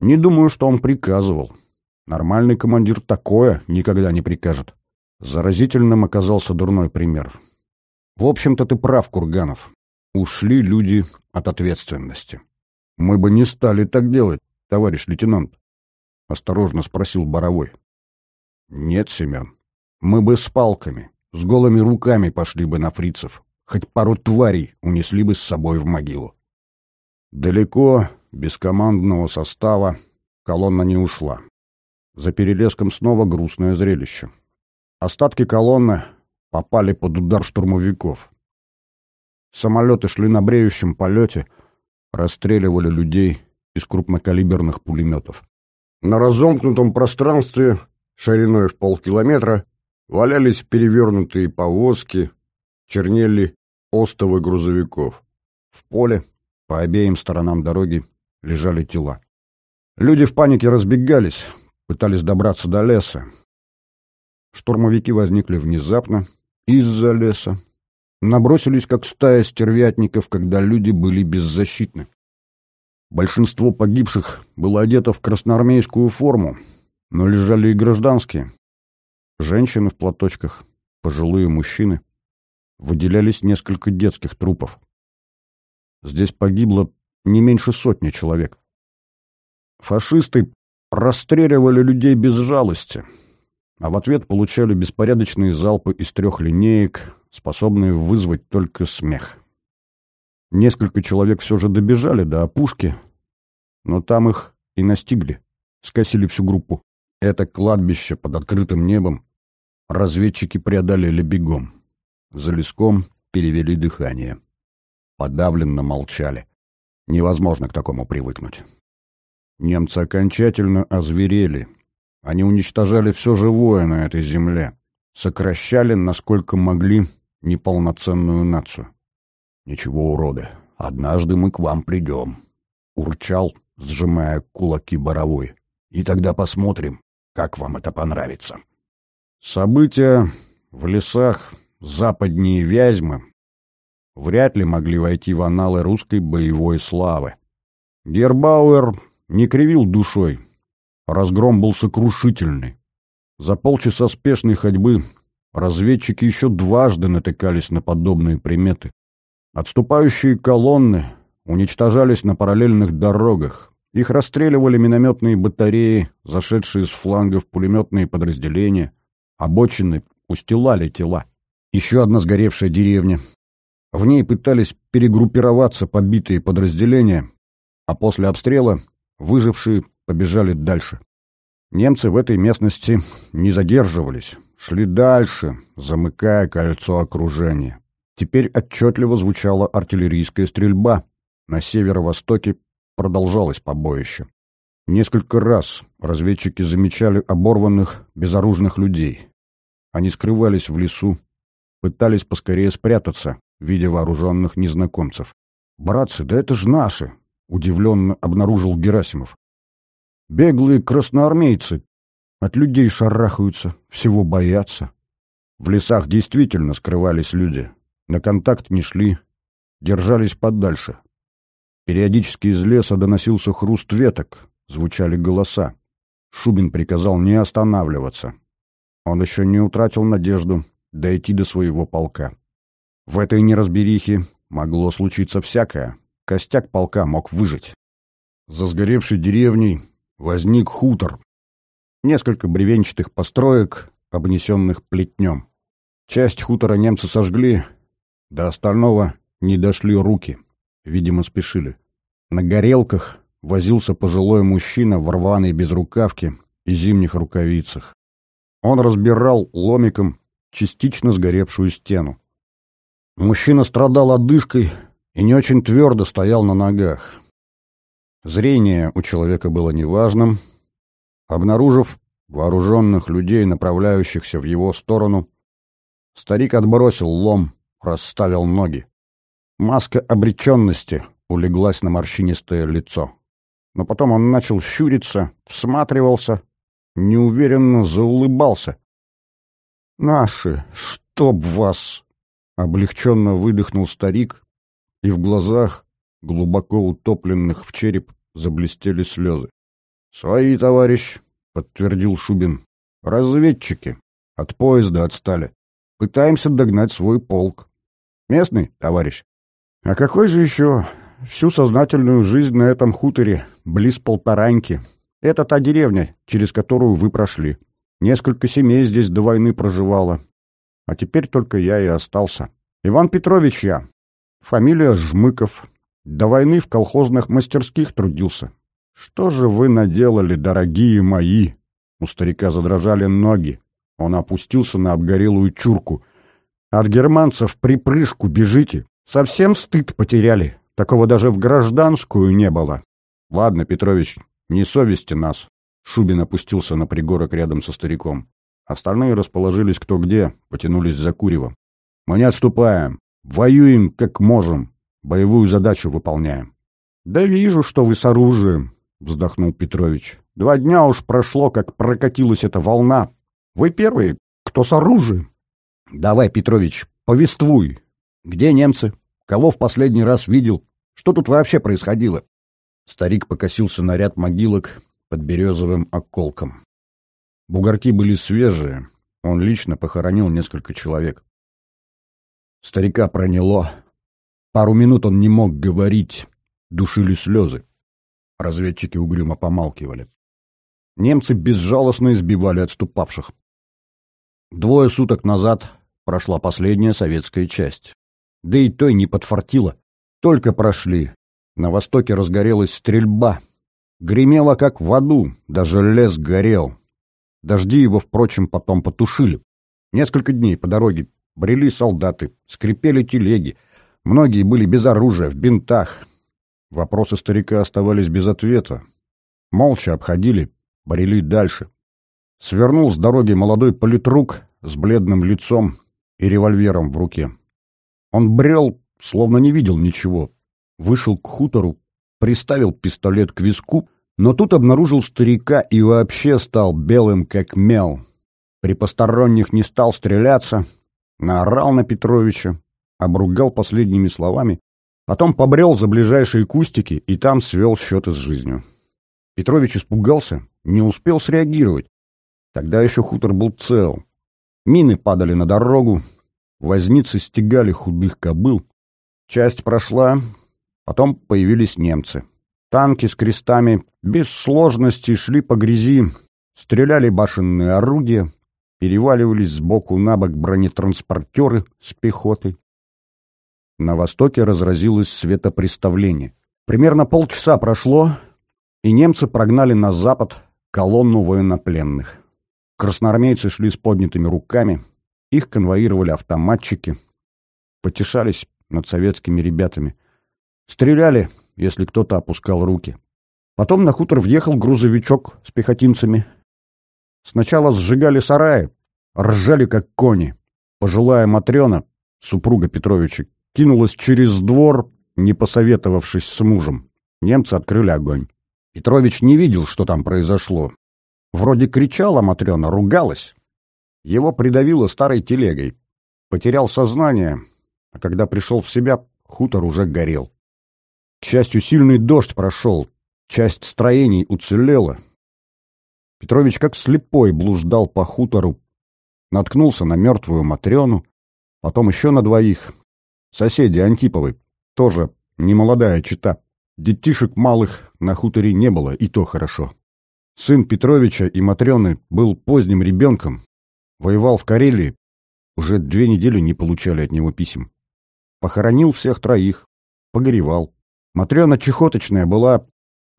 Не думаю, что он приказывал. Нормальный командир такое никогда не прикажет. Заразительным оказался дурной пример. В общем-то, ты прав, Курганов. Ушли люди от ответственности. «Мы бы не стали так делать, товарищ лейтенант», — осторожно спросил Боровой. «Нет, Семен, мы бы с палками, с голыми руками пошли бы на фрицев, хоть пару тварей унесли бы с собой в могилу». Далеко, без командного состава, колонна не ушла. За перелеском снова грустное зрелище. Остатки колонны попали под удар штурмовиков. Самолеты шли на бреющем полете, расстреливали людей из крупнокалиберных пулеметов. На разомкнутом пространстве, шириной в полкилометра, валялись перевернутые повозки, чернели остовы грузовиков. В поле, по обеим сторонам дороги, лежали тела. Люди в панике разбегались, пытались добраться до леса. Штурмовики возникли внезапно, из-за леса, набросились как стая стервятников, когда люди были беззащитны. Большинство погибших было одето в красноармейскую форму, но лежали и гражданские. Женщины в платочках, пожилые мужчины. Выделялись несколько детских трупов. Здесь погибло не меньше сотни человек. Фашисты расстреливали людей без жалости, а в ответ получали беспорядочные залпы из трех линеек, способные вызвать только смех. Несколько человек все же добежали до опушки, но там их и настигли, скосили всю группу. Это кладбище под открытым небом разведчики преодолели бегом. За леском перевели дыхание. Подавленно молчали. Невозможно к такому привыкнуть. Немцы окончательно озверели. Они уничтожали все живое на этой земле. Сокращали, насколько могли, неполноценную нацию. «Ничего, уроды, однажды мы к вам придем», — урчал, сжимая кулаки Боровой. «И тогда посмотрим, как вам это понравится». События в лесах западнее Вязьмы, вряд ли могли войти в аналы русской боевой славы. Гербауэр не кривил душой. Разгром был сокрушительный. За полчаса спешной ходьбы разведчики еще дважды натыкались на подобные приметы. Отступающие колонны уничтожались на параллельных дорогах. Их расстреливали минометные батареи, зашедшие с флангов пулеметные подразделения. Обочины устилали тела. Еще одна сгоревшая деревня. В ней пытались перегруппироваться побитые подразделения, а после обстрела выжившие побежали дальше. Немцы в этой местности не задерживались, шли дальше, замыкая кольцо окружения. Теперь отчетливо звучала артиллерийская стрельба. На северо-востоке продолжалось побоище. Несколько раз разведчики замечали оборванных, безоружных людей. Они скрывались в лесу, пытались поскорее спрятаться, видя вооруженных незнакомцев. «Братцы, да это ж наши!» — удивленно обнаружил Герасимов. «Беглые красноармейцы от людей шарахаются, всего боятся». В лесах действительно скрывались люди. На контакт не шли, держались подальше. Периодически из леса доносился хруст веток, звучали голоса. Шубин приказал не останавливаться. Он еще не утратил надежду дойти до своего полка. В этой неразберихе могло случиться всякое. Костяк полка мог выжить. За сгоревшей деревней возник хутор. Несколько бревенчатых построек, обнесенных плетнем. Часть хутора немцы сожгли, до остального не дошли руки. Видимо, спешили. На горелках возился пожилой мужчина в рваной безрукавке и зимних рукавицах. Он разбирал ломиком частично сгоревшую стену. Мужчина страдал одышкой и не очень твердо стоял на ногах. Зрение у человека было неважным. Обнаружив вооруженных людей, направляющихся в его сторону, старик отбросил лом, расставил ноги. Маска обреченности улеглась на морщинистое лицо. Но потом он начал щуриться, всматривался, неуверенно заулыбался. «Наши, чтоб вас!» — облегченно выдохнул старик, и в глазах, глубоко утопленных в череп, заблестели слезы. «Свои, товарищ!» — подтвердил Шубин. «Разведчики. От поезда отстали. Пытаемся догнать свой полк. Местный, товарищ?» «А какой же еще всю сознательную жизнь на этом хуторе, близ Полтораньки? Это та деревня, через которую вы прошли. Несколько семей здесь до войны проживало. А теперь только я и остался. Иван Петрович я. Фамилия Жмыков. До войны в колхозных мастерских трудился. Что же вы наделали, дорогие мои? У старика задрожали ноги. Он опустился на обгорелую чурку. От германцев припрыжку бежите. Совсем стыд потеряли. Такого даже в гражданскую не было. Ладно, Петрович, не совести нас. Шубин опустился на пригорок рядом со стариком. Остальные расположились кто где, потянулись за куревом. Мы не отступаем. Воюем, как можем. Боевую задачу выполняем. Да вижу, что вы с оружием, вздохнул Петрович. Два дня уж прошло, как прокатилась эта волна. Вы первые, кто с оружием. Давай, Петрович, повествуй. Где немцы? Кого в последний раз видел? Что тут вообще происходило? Старик покосился на ряд могилок под березовым околком. Бугорки были свежие, он лично похоронил несколько человек. Старика проняло. Пару минут он не мог говорить, душили слезы. Разведчики угрюмо помалкивали. Немцы безжалостно избивали отступавших. Двое суток назад прошла последняя советская часть. Да и той не подфартило. Только прошли. На востоке разгорелась стрельба. Гремело, как в аду, даже лес горел. Дожди его, впрочем, потом потушили. Несколько дней по дороге брели солдаты, скрипели телеги. Многие были без оружия, в бинтах. Вопросы старика оставались без ответа. Молча обходили, брели дальше. Свернул с дороги молодой политрук с бледным лицом и револьвером в руке. Он брел, словно не видел ничего. Вышел к хутору, приставил пистолет к виску, но тут обнаружил старика и вообще стал белым, как мел. При посторонних не стал стреляться, наорал на Петровича, обругал последними словами, потом побрел за ближайшие кустики и там свел счеты с жизнью. Петрович испугался, не успел среагировать. Тогда еще хутор был цел. Мины падали на дорогу, возницы стегали худых кобыл. Часть прошла, потом появились немцы. Танки с крестами без сложности шли по грязи, стреляли башенные орудия, переваливались сбоку на бок бронетранспортеры с пехотой. На востоке разразилось светопреставление. Примерно полчаса прошло, и немцы прогнали на запад колонну военнопленных. Красноармейцы шли с поднятыми руками, их конвоировали автоматчики, потешались над советскими ребятами. Стреляли, если кто-то опускал руки. Потом на хутор въехал грузовичок с пехотинцами. Сначала сжигали сараи, ржали как кони. Пожилая Матрена, супруга Петровича, кинулась через двор, не посоветовавшись с мужем. Немцы открыли огонь. Петрович не видел, что там произошло. Вроде кричала Матрена, ругалась. Его придавило старой телегой. Потерял сознание, а когда пришел в себя, хутор уже горел. К счастью, сильный дождь прошел, часть строений уцелела. Петрович как слепой блуждал по хутору, наткнулся на мертвую Матрёну, потом еще на двоих. Соседи Антиповы, тоже немолодая чита. Детишек малых на хуторе не было, и то хорошо. Сын Петровича и Матрёны был поздним ребенком, воевал в Карелии, уже две недели не получали от него писем. Похоронил всех троих, погоревал. Матрёна чехоточная была,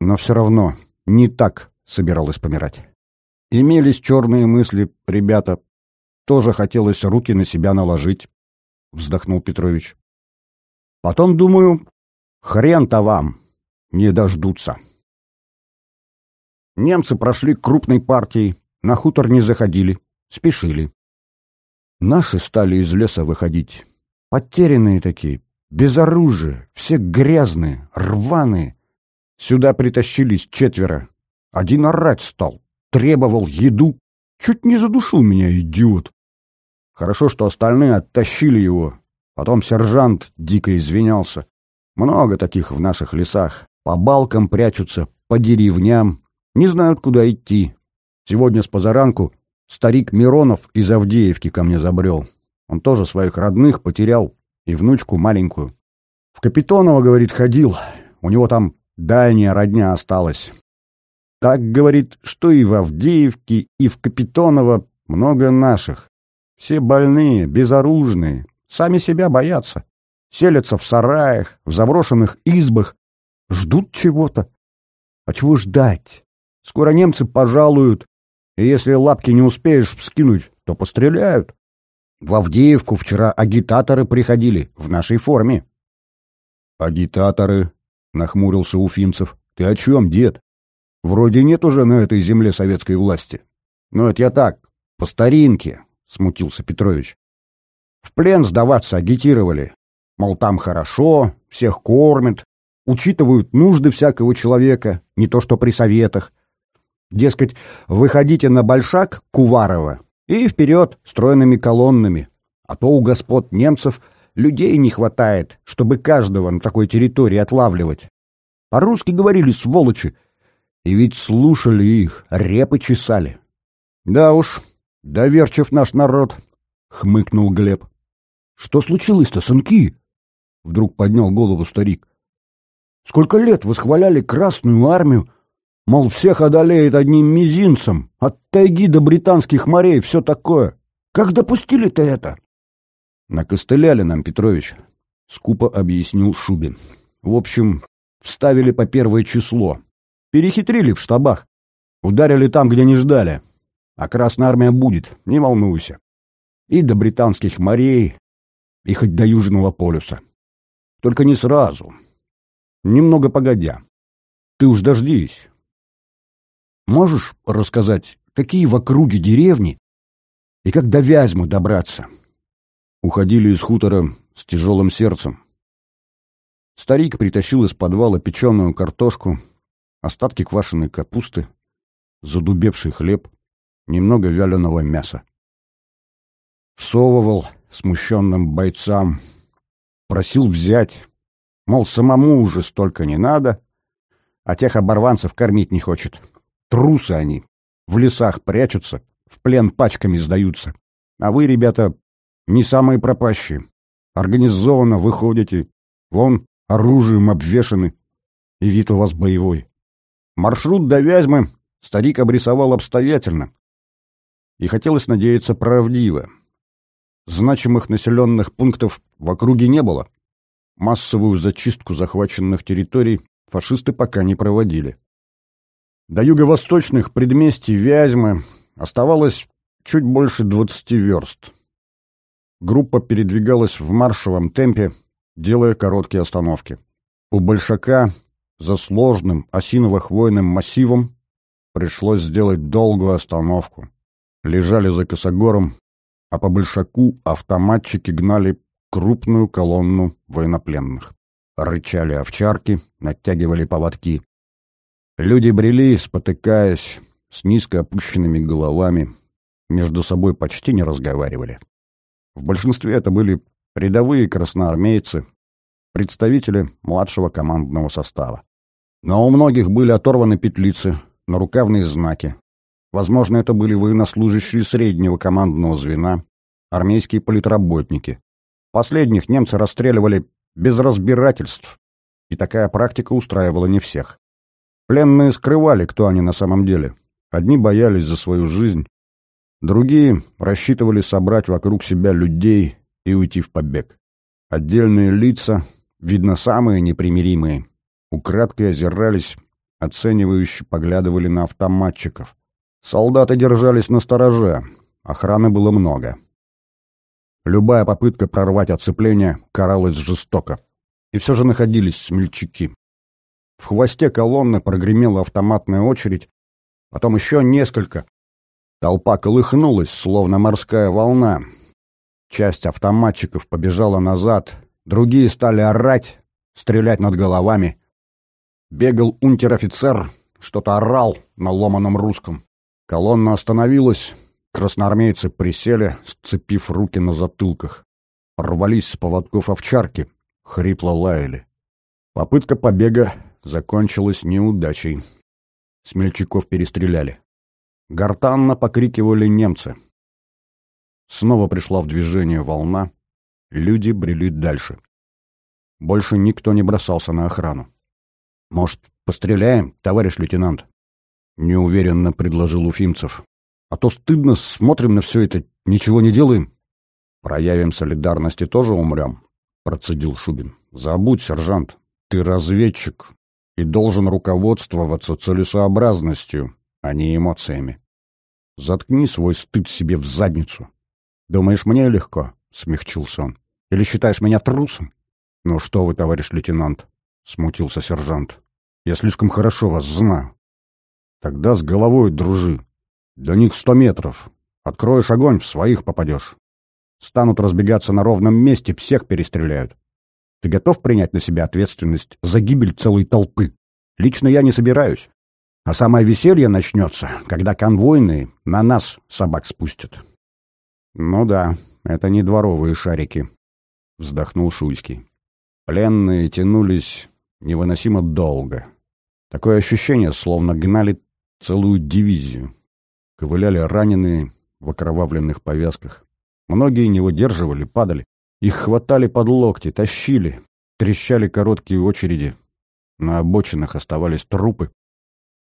но все равно не так собиралась помирать. Имелись черные мысли, ребята. Тоже хотелось руки на себя наложить, вздохнул Петрович. Потом, думаю, хрен-то вам, не дождутся. Немцы прошли крупной партией, на хутор не заходили, спешили. Наши стали из леса выходить. Потерянные такие, без оружия, все грязные, рваные. Сюда притащились четверо. Один орать стал, требовал еду. Чуть не задушил меня, идиот. Хорошо, что остальные оттащили его. Потом сержант дико извинялся. Много таких в наших лесах. По балкам прячутся, по деревням. Не знают, куда идти. Сегодня с позаранку старик Миронов из Авдеевки ко мне забрел. Он тоже своих родных потерял и внучку маленькую. В Капитоново, говорит, ходил. У него там дальняя родня осталась. Так, говорит, что и в Авдеевке, и в Капитоново много наших. Все больные, безоружные, сами себя боятся. Селятся в сараях, в заброшенных избах, ждут чего-то. А чего ждать? Скоро немцы пожалуют, и если лапки не успеешь вскинуть, то постреляют. В Авдеевку вчера агитаторы приходили в нашей форме. Агитаторы, нахмурился Уфимцев. Ты о чем, дед? Вроде нет уже на этой земле советской власти. Но это я так, по старинке, смутился Петрович. В плен сдаваться агитировали. Мол, там хорошо, всех кормят, учитывают нужды всякого человека, не то что при советах. Дескать, выходите на Большак Куварова и вперед стройными колоннами, а то у господ немцев людей не хватает, чтобы каждого на такой территории отлавливать. По-русски говорили сволочи, и ведь слушали их, репы чесали. Да уж, доверчив наш народ, — хмыкнул Глеб. — Что случилось-то, сынки? — вдруг поднял голову старик. — Сколько лет восхваляли Красную Армию, Мол, всех одолеет одним мизинцем, от тайги до британских морей, все такое. Как допустили-то это? Накостыляли нам, Петрович, — скупо объяснил Шубин. В общем, вставили по первое число. Перехитрили в штабах. Ударили там, где не ждали. А Красная Армия будет, не волнуйся. И до британских морей, и хоть до Южного полюса. Только не сразу. Немного погодя. Ты уж дождись. Можешь рассказать, какие в округе деревни и как до Вязьмы добраться?» Уходили из хутора с тяжелым сердцем. Старик притащил из подвала печеную картошку, остатки квашеной капусты, задубевший хлеб, немного вяленого мяса. Всовывал смущенным бойцам, просил взять, мол, самому уже столько не надо, а тех оборванцев кормить не хочет. Трусы они, в лесах прячутся, в плен пачками сдаются. А вы, ребята, не самые пропащие. Организованно выходите, вон оружием обвешаны, и вид у вас боевой. Маршрут до Вязьмы старик обрисовал обстоятельно, и хотелось надеяться правдиво. Значимых населенных пунктов в округе не было. Массовую зачистку захваченных территорий фашисты пока не проводили. До юго-восточных предместий Вязьмы оставалось чуть больше двадцати верст. Группа передвигалась в маршевом темпе, делая короткие остановки. У Большака за сложным осиново-хвойным массивом пришлось сделать долгую остановку. Лежали за косогором, а по Большаку автоматчики гнали крупную колонну военнопленных. Рычали овчарки, натягивали поводки. Люди брели, спотыкаясь, с низко опущенными головами, между собой почти не разговаривали. В большинстве это были рядовые красноармейцы, представители младшего командного состава. Но у многих были оторваны петлицы, нарукавные знаки. Возможно, это были военнослужащие среднего командного звена, армейские политработники. Последних немцы расстреливали без разбирательств, и такая практика устраивала не всех. Пленные скрывали, кто они на самом деле. Одни боялись за свою жизнь, другие рассчитывали собрать вокруг себя людей и уйти в побег. Отдельные лица, видно, самые непримиримые, украдкой озирались, оценивающе поглядывали на автоматчиков. Солдаты держались на стороже, охраны было много. Любая попытка прорвать оцепление каралась жестоко. И все же находились смельчаки. В хвосте колонны прогремела автоматная очередь, потом еще несколько. Толпа колыхнулась, словно морская волна. Часть автоматчиков побежала назад, другие стали орать, стрелять над головами. Бегал унтер-офицер, что-то орал на ломаном русском. Колонна остановилась, Красноармейцы присели, сцепив руки на затылках. Рвались с поводков овчарки, хрипло лаяли. Попытка побега закончилась неудачей. Смельчаков перестреляли. Гортанно покрикивали немцы. Снова пришла в движение волна. Люди брели дальше. Больше никто не бросался на охрану. «Может, постреляем, товарищ лейтенант?» — неуверенно предложил Уфимцев. А то стыдно, смотрим на все это, ничего не делаем. Проявим солидарность и тоже умрем, процедил Шубин. Забудь, сержант, ты разведчик и должен руководствоваться целесообразностью, а не эмоциями. Заткни свой стыд себе в задницу. Думаешь, мне легко? Смягчился он. Или считаешь меня трусом? Ну что вы, товарищ лейтенант, смутился сержант. Я слишком хорошо вас знаю. Тогда с головой дружи. До них сто метров. Откроешь огонь, в своих попадешь. Станут разбегаться на ровном месте, всех перестреляют. Ты готов принять на себя ответственность за гибель целой толпы? Лично я не собираюсь. А самое веселье начнется, когда конвойные на нас собак спустят. Ну да, это не дворовые шарики, вздохнул Шуйский. Пленные тянулись невыносимо долго. Такое ощущение, словно гнали целую дивизию. Ковыляли раненые в окровавленных повязках. Многие не выдерживали, падали. Их хватали под локти, тащили. Трещали короткие очереди. На обочинах оставались трупы.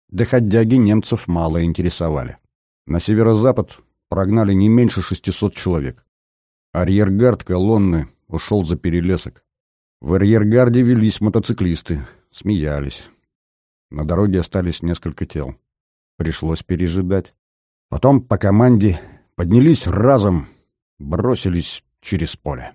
Доходяги немцев мало интересовали. На северо-запад прогнали не меньше шестисот человек. Арьергард колонны ушел за перелесок. В арьергарде велись мотоциклисты, смеялись. На дороге остались несколько тел. Пришлось пережидать. Потом по команде поднялись разом, бросились через поле.